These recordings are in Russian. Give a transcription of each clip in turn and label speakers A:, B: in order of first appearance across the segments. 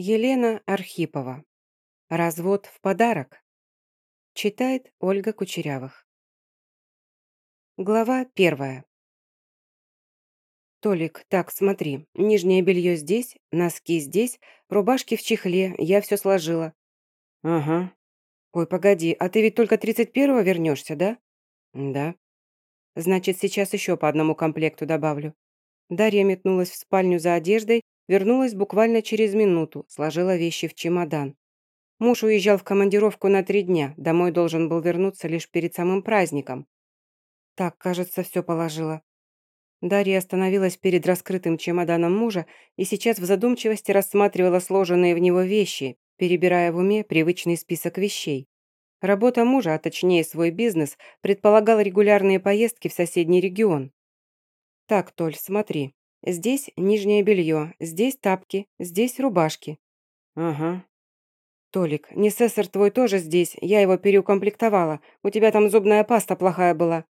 A: Елена Архипова. Развод в подарок. Читает Ольга Кучерявых. Глава первая. Толик, так, смотри, нижнее белье здесь, носки здесь, рубашки в чехле, я все сложила. Ага. Ой, погоди, а ты ведь только 31-го вернешься, да? Да. Значит, сейчас еще по одному комплекту добавлю. Дарья метнулась в спальню за одеждой, Вернулась буквально через минуту, сложила вещи в чемодан. Муж уезжал в командировку на три дня, домой должен был вернуться лишь перед самым праздником. Так, кажется, все положила. Дарья остановилась перед раскрытым чемоданом мужа и сейчас в задумчивости рассматривала сложенные в него вещи, перебирая в уме привычный список вещей. Работа мужа, а точнее свой бизнес, предполагал регулярные поездки в соседний регион. «Так, Толь, смотри, Здесь нижнее белье, здесь тапки, здесь рубашки». «Ага». «Толик, несессор твой тоже здесь, я его переукомплектовала. У тебя там зубная паста плохая была».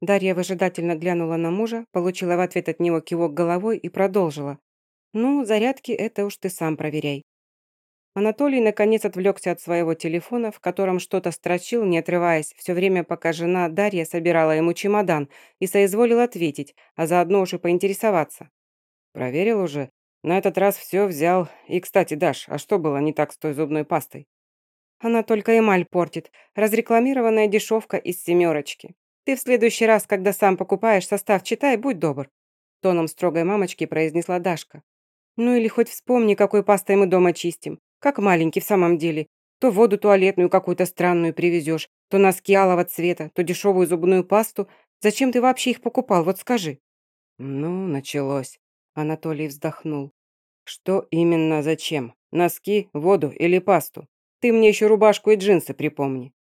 A: Дарья выжидательно глянула на мужа, получила в ответ от него кивок головой и продолжила. «Ну, зарядки это уж ты сам проверяй». Анатолий наконец отвлекся от своего телефона, в котором что-то строчил, не отрываясь, все время, пока жена Дарья собирала ему чемодан, и соизволил ответить, а заодно уж и поинтересоваться. «Проверил уже. На этот раз все взял. И, кстати, Даш, а что было не так с той зубной пастой?» «Она только эмаль портит. Разрекламированная дешевка из семерочки. Ты в следующий раз, когда сам покупаешь, состав читай, будь добр», тоном строгой мамочки произнесла Дашка. «Ну или хоть вспомни, какой пастой мы дома чистим. Как маленький в самом деле. То воду туалетную какую-то странную привезешь, то носки алого цвета, то дешевую зубную пасту. Зачем ты вообще их покупал, вот скажи». «Ну, началось», — Анатолий вздохнул. «Что именно зачем? Носки, воду или пасту? Ты мне еще рубашку и джинсы припомни».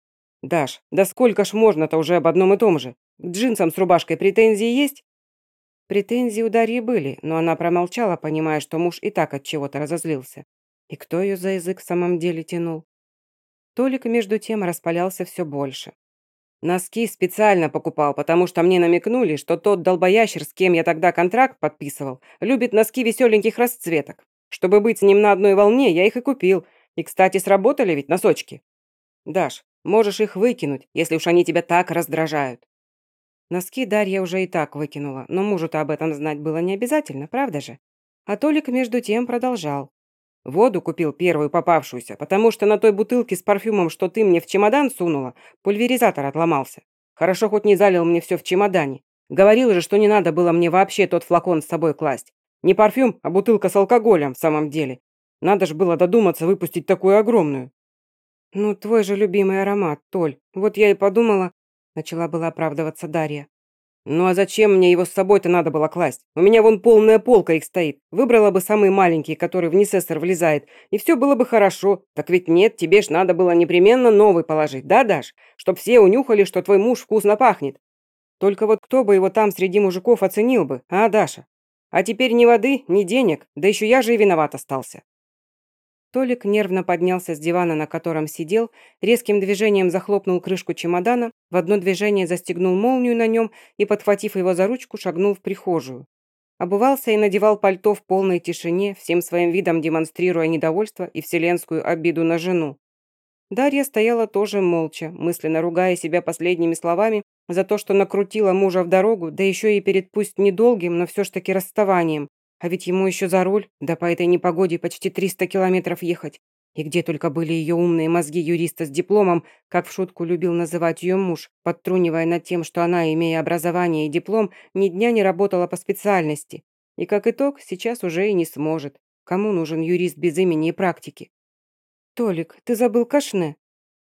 A: «Даш, да сколько ж можно-то уже об одном и том же? К джинсам с рубашкой претензии есть?» Претензии у Дарьи были, но она промолчала, понимая, что муж и так от чего-то разозлился. И кто ее за язык в самом деле тянул? Толик, между тем, распалялся все больше. Носки специально покупал, потому что мне намекнули, что тот долбоящер, с кем я тогда контракт подписывал, любит носки веселеньких расцветок. Чтобы быть с ним на одной волне, я их и купил. И, кстати, сработали ведь носочки. Даш, можешь их выкинуть, если уж они тебя так раздражают. Носки Дарья уже и так выкинула, но мужу-то об этом знать было не обязательно, правда же? А Толик между тем продолжал. Воду купил первую попавшуюся, потому что на той бутылке с парфюмом, что ты мне в чемодан сунула, пульверизатор отломался. Хорошо хоть не залил мне все в чемодане. Говорил же, что не надо было мне вообще тот флакон с собой класть. Не парфюм, а бутылка с алкоголем в самом деле. Надо ж было додуматься выпустить такую огромную. Ну, твой же любимый аромат, Толь. Вот я и подумала, начала была оправдываться Дарья. «Ну а зачем мне его с собой-то надо было класть? У меня вон полная полка их стоит. Выбрала бы самый маленький, который в несессор влезает, и все было бы хорошо. Так ведь нет, тебе ж надо было непременно новый положить, да, Даш? Чтоб все унюхали, что твой муж вкусно пахнет. Только вот кто бы его там среди мужиков оценил бы, а, Даша? А теперь ни воды, ни денег, да еще я же и виноват остался». Толик нервно поднялся с дивана, на котором сидел, резким движением захлопнул крышку чемодана, в одно движение застегнул молнию на нем и, подхватив его за ручку, шагнул в прихожую. Обувался и надевал пальто в полной тишине, всем своим видом демонстрируя недовольство и вселенскую обиду на жену. Дарья стояла тоже молча, мысленно ругая себя последними словами за то, что накрутила мужа в дорогу, да еще и перед пусть недолгим, но все ж таки расставанием, а ведь ему еще за руль, да по этой непогоде почти 300 километров ехать. И где только были ее умные мозги юриста с дипломом, как в шутку любил называть ее муж, подтрунивая над тем, что она, имея образование и диплом, ни дня не работала по специальности. И как итог, сейчас уже и не сможет. Кому нужен юрист без имени и практики? «Толик, ты забыл кашне?»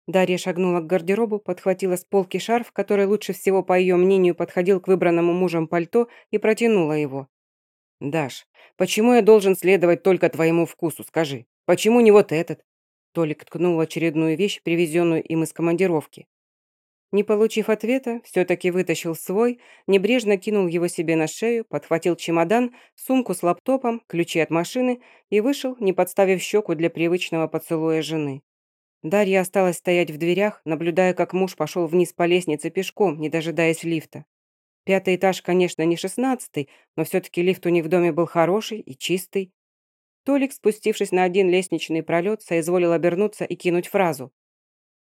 A: Дарья шагнула к гардеробу, подхватила с полки шарф, который лучше всего, по ее мнению, подходил к выбранному мужем пальто, и протянула его. «Даш, почему я должен следовать только твоему вкусу, скажи? Почему не вот этот?» Толик ткнул очередную вещь, привезенную им из командировки. Не получив ответа, все-таки вытащил свой, небрежно кинул его себе на шею, подхватил чемодан, сумку с лаптопом, ключи от машины и вышел, не подставив щеку для привычного поцелуя жены. Дарья осталась стоять в дверях, наблюдая, как муж пошел вниз по лестнице пешком, не дожидаясь лифта. Пятый этаж, конечно, не шестнадцатый, но все-таки лифт у них в доме был хороший и чистый. Толик, спустившись на один лестничный пролет, соизволил обернуться и кинуть фразу.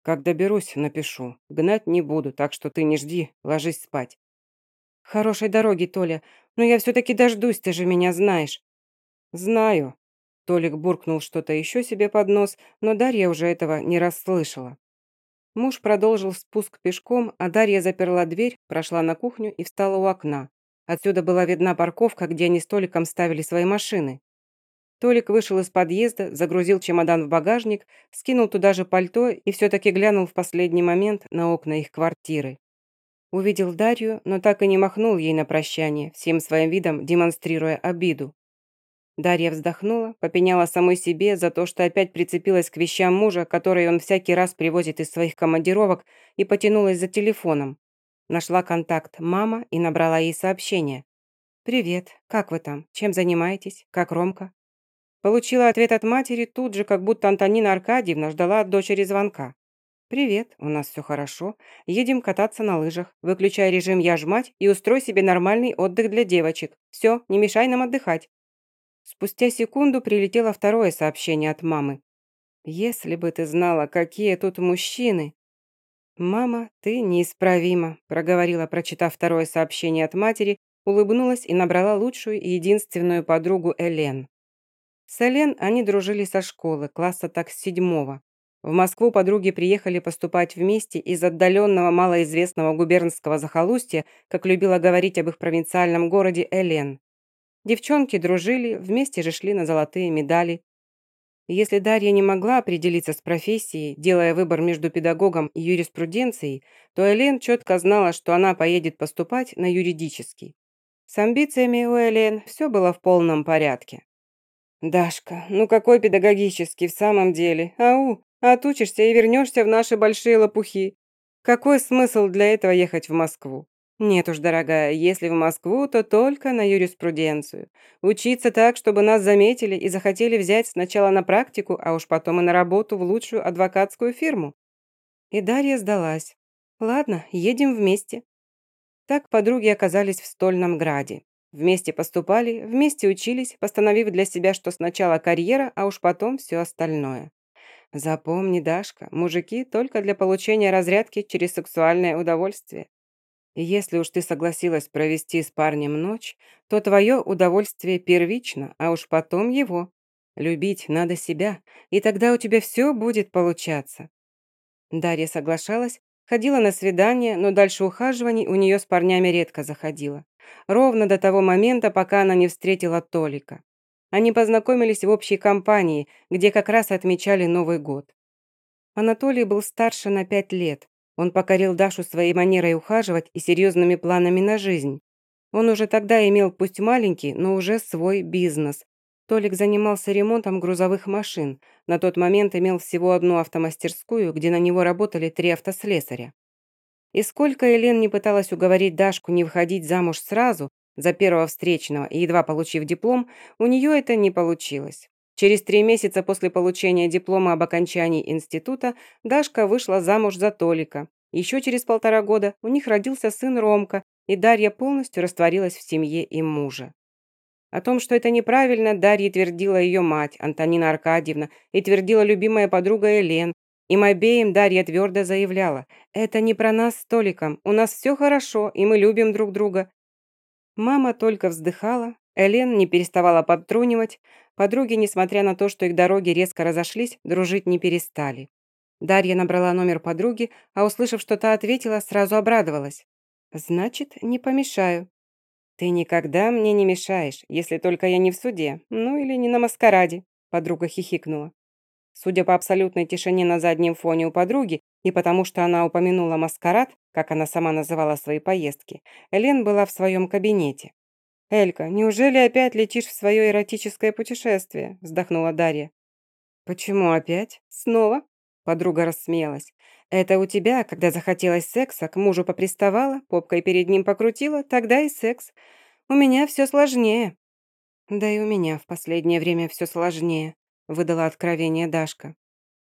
A: «Как доберусь, напишу. Гнать не буду, так что ты не жди, ложись спать». «Хорошей дороги, Толя, но я все-таки дождусь, ты же меня знаешь». «Знаю». Толик буркнул что-то еще себе под нос, но Дарья уже этого не расслышала. Муж продолжил спуск пешком, а Дарья заперла дверь, прошла на кухню и встала у окна. Отсюда была видна парковка, где они с Толиком ставили свои машины. Толик вышел из подъезда, загрузил чемодан в багажник, скинул туда же пальто и все-таки глянул в последний момент на окна их квартиры. Увидел Дарью, но так и не махнул ей на прощание, всем своим видом демонстрируя обиду. Дарья вздохнула, попеняла самой себе за то, что опять прицепилась к вещам мужа, которые он всякий раз привозит из своих командировок, и потянулась за телефоном. Нашла контакт «мама» и набрала ей сообщение. «Привет, как вы там? Чем занимаетесь? Как Ромка?» Получила ответ от матери тут же, как будто Антонина Аркадьевна ждала от дочери звонка. «Привет, у нас все хорошо. Едем кататься на лыжах. Выключай режим «Я ж мать» и устрой себе нормальный отдых для девочек. Все, не мешай нам отдыхать». Спустя секунду прилетело второе сообщение от мамы. «Если бы ты знала, какие тут мужчины!» «Мама, ты неисправима», – проговорила, прочитав второе сообщение от матери, улыбнулась и набрала лучшую и единственную подругу Элен. С Элен они дружили со школы, класса так с седьмого. В Москву подруги приехали поступать вместе из отдаленного малоизвестного губернского захолустья, как любила говорить об их провинциальном городе Элен. Девчонки дружили, вместе же шли на золотые медали. Если Дарья не могла определиться с профессией, делая выбор между педагогом и юриспруденцией, то Элен четко знала, что она поедет поступать на юридический. С амбициями у Элен все было в полном порядке. «Дашка, ну какой педагогический в самом деле? Ау, отучишься и вернешься в наши большие лопухи. Какой смысл для этого ехать в Москву? Нет уж, дорогая, если в Москву, то только на юриспруденцию. Учиться так, чтобы нас заметили и захотели взять сначала на практику, а уж потом и на работу в лучшую адвокатскую фирму». И Дарья сдалась. «Ладно, едем вместе». Так подруги оказались в Стольном Граде. Вместе поступали, вместе учились, постановив для себя, что сначала карьера, а уж потом все остальное. Запомни, Дашка, мужики только для получения разрядки через сексуальное удовольствие. Если уж ты согласилась провести с парнем ночь, то твое удовольствие первично, а уж потом его. Любить надо себя, и тогда у тебя все будет получаться. Дарья соглашалась, ходила на свидания, но дальше ухаживаний у нее с парнями редко заходила. Ровно до того момента, пока она не встретила Толика. Они познакомились в общей компании, где как раз отмечали Новый год. Анатолий был старше на пять лет. Он покорил Дашу своей манерой ухаживать и серьезными планами на жизнь. Он уже тогда имел пусть маленький, но уже свой бизнес. Толик занимался ремонтом грузовых машин. На тот момент имел всего одну автомастерскую, где на него работали три автослесаря. И сколько Элен не пыталась уговорить Дашку не выходить замуж сразу, за первого встречного и едва получив диплом, у нее это не получилось. Через три месяца после получения диплома об окончании института Дашка вышла замуж за Толика. Еще через полтора года у них родился сын Ромка, и Дарья полностью растворилась в семье и мужа. О том, что это неправильно, Дарье твердила ее мать, Антонина Аркадьевна, и твердила любимая подруга Элен, им обеим Дарья твердо заявляла, «Это не про нас с Толиком, у нас все хорошо, и мы любим друг друга». Мама только вздыхала, Элен не переставала подтрунивать, подруги, несмотря на то, что их дороги резко разошлись, дружить не перестали. Дарья набрала номер подруги, а услышав, что та ответила, сразу обрадовалась. «Значит, не помешаю». «Ты никогда мне не мешаешь, если только я не в суде, ну или не на маскараде», подруга хихикнула. Судя по абсолютной тишине на заднем фоне у подруги и потому, что она упомянула маскарад, как она сама называла свои поездки, Элен была в своем кабинете. «Элька, неужели опять летишь в свое эротическое путешествие?» – вздохнула Дарья. «Почему опять? Снова?» – подруга рассмеялась. «Это у тебя, когда захотелось секса, к мужу поприставала, попкой перед ним покрутила, тогда и секс. У меня все сложнее». «Да и у меня в последнее время все сложнее», выдала откровение Дашка.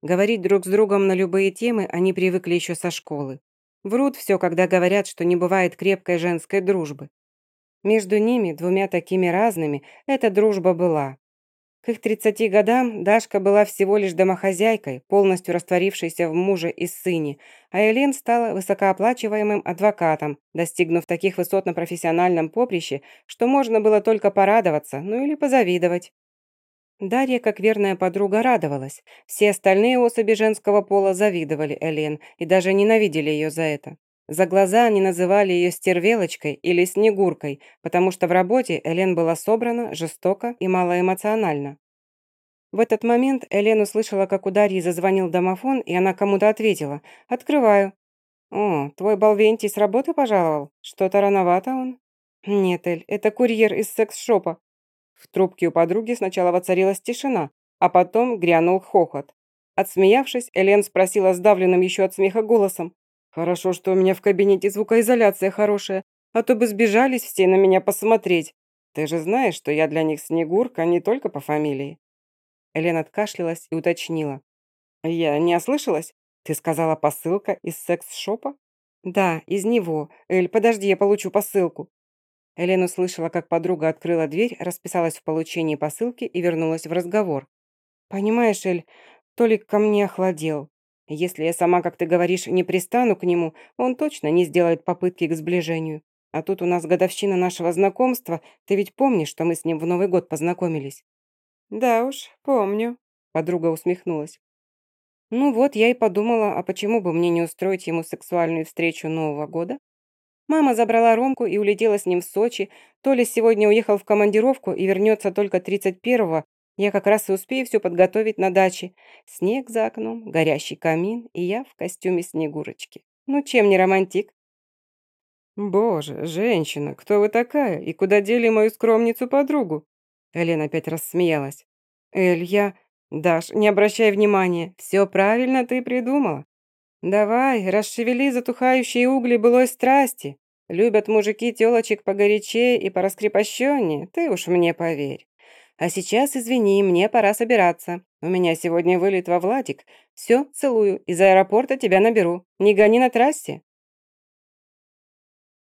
A: Говорить друг с другом на любые темы они привыкли еще со школы. Врут все, когда говорят, что не бывает крепкой женской дружбы. Между ними, двумя такими разными, эта дружба была. К их 30 годам Дашка была всего лишь домохозяйкой, полностью растворившейся в муже и сыне, а Элен стала высокооплачиваемым адвокатом, достигнув таких высот на профессиональном поприще, что можно было только порадоваться, ну или позавидовать. Дарья, как верная подруга, радовалась. Все остальные особи женского пола завидовали Элен и даже ненавидели ее за это. За глаза они называли ее стервелочкой или снегуркой, потому что в работе Элен была собрана, жестоко и малоэмоциональна. В этот момент Элен услышала, как у Дарьи зазвонил домофон, и она кому-то ответила «Открываю». «О, твой Балвентий с работы пожаловал? Что-то рановато он?» «Нет, Эль, это курьер из секс-шопа». В трубке у подруги сначала воцарилась тишина, а потом грянул хохот. Отсмеявшись, Элен спросила сдавленным еще от смеха голосом Хорошо, что у меня в кабинете звукоизоляция хорошая, а то бы сбежались все на меня посмотреть. Ты же знаешь, что я для них Снегурка не только по фамилии». Элен откашлялась и уточнила. «Я не ослышалась? Ты сказала посылка из секс-шопа?» «Да, из него. Эль, подожди, я получу посылку». Элен услышала, как подруга открыла дверь, расписалась в получении посылки и вернулась в разговор. «Понимаешь, Эль, Толик ко мне охладел. Если я сама, как ты говоришь, не пристану к нему, он точно не сделает попытки к сближению. А тут у нас годовщина нашего знакомства. Ты ведь помнишь, что мы с ним в Новый год познакомились?» «Да уж, помню», — подруга усмехнулась. «Ну вот, я и подумала, а почему бы мне не устроить ему сексуальную встречу Нового года?» Мама забрала Ромку и улетела с ним в Сочи. Толя сегодня уехал в командировку и вернется только 31-го, я как раз и успею все подготовить на даче. Снег за окном, горящий камин, и я в костюме Снегурочки. Ну, чем не романтик? «Боже, женщина, кто вы такая? И куда дели мою скромницу-подругу?» Элена опять рассмеялась. «Эль, я...» «Даш, не обращай внимания, все правильно ты придумала. Давай, расшевели затухающие угли былой страсти. Любят мужики тёлочек погорячее и пораскрепощеннее, ты уж мне поверь. А сейчас, извини, мне пора собираться. У меня сегодня вылет во Владик. Все, целую. Из аэропорта тебя наберу. Не гони на трассе.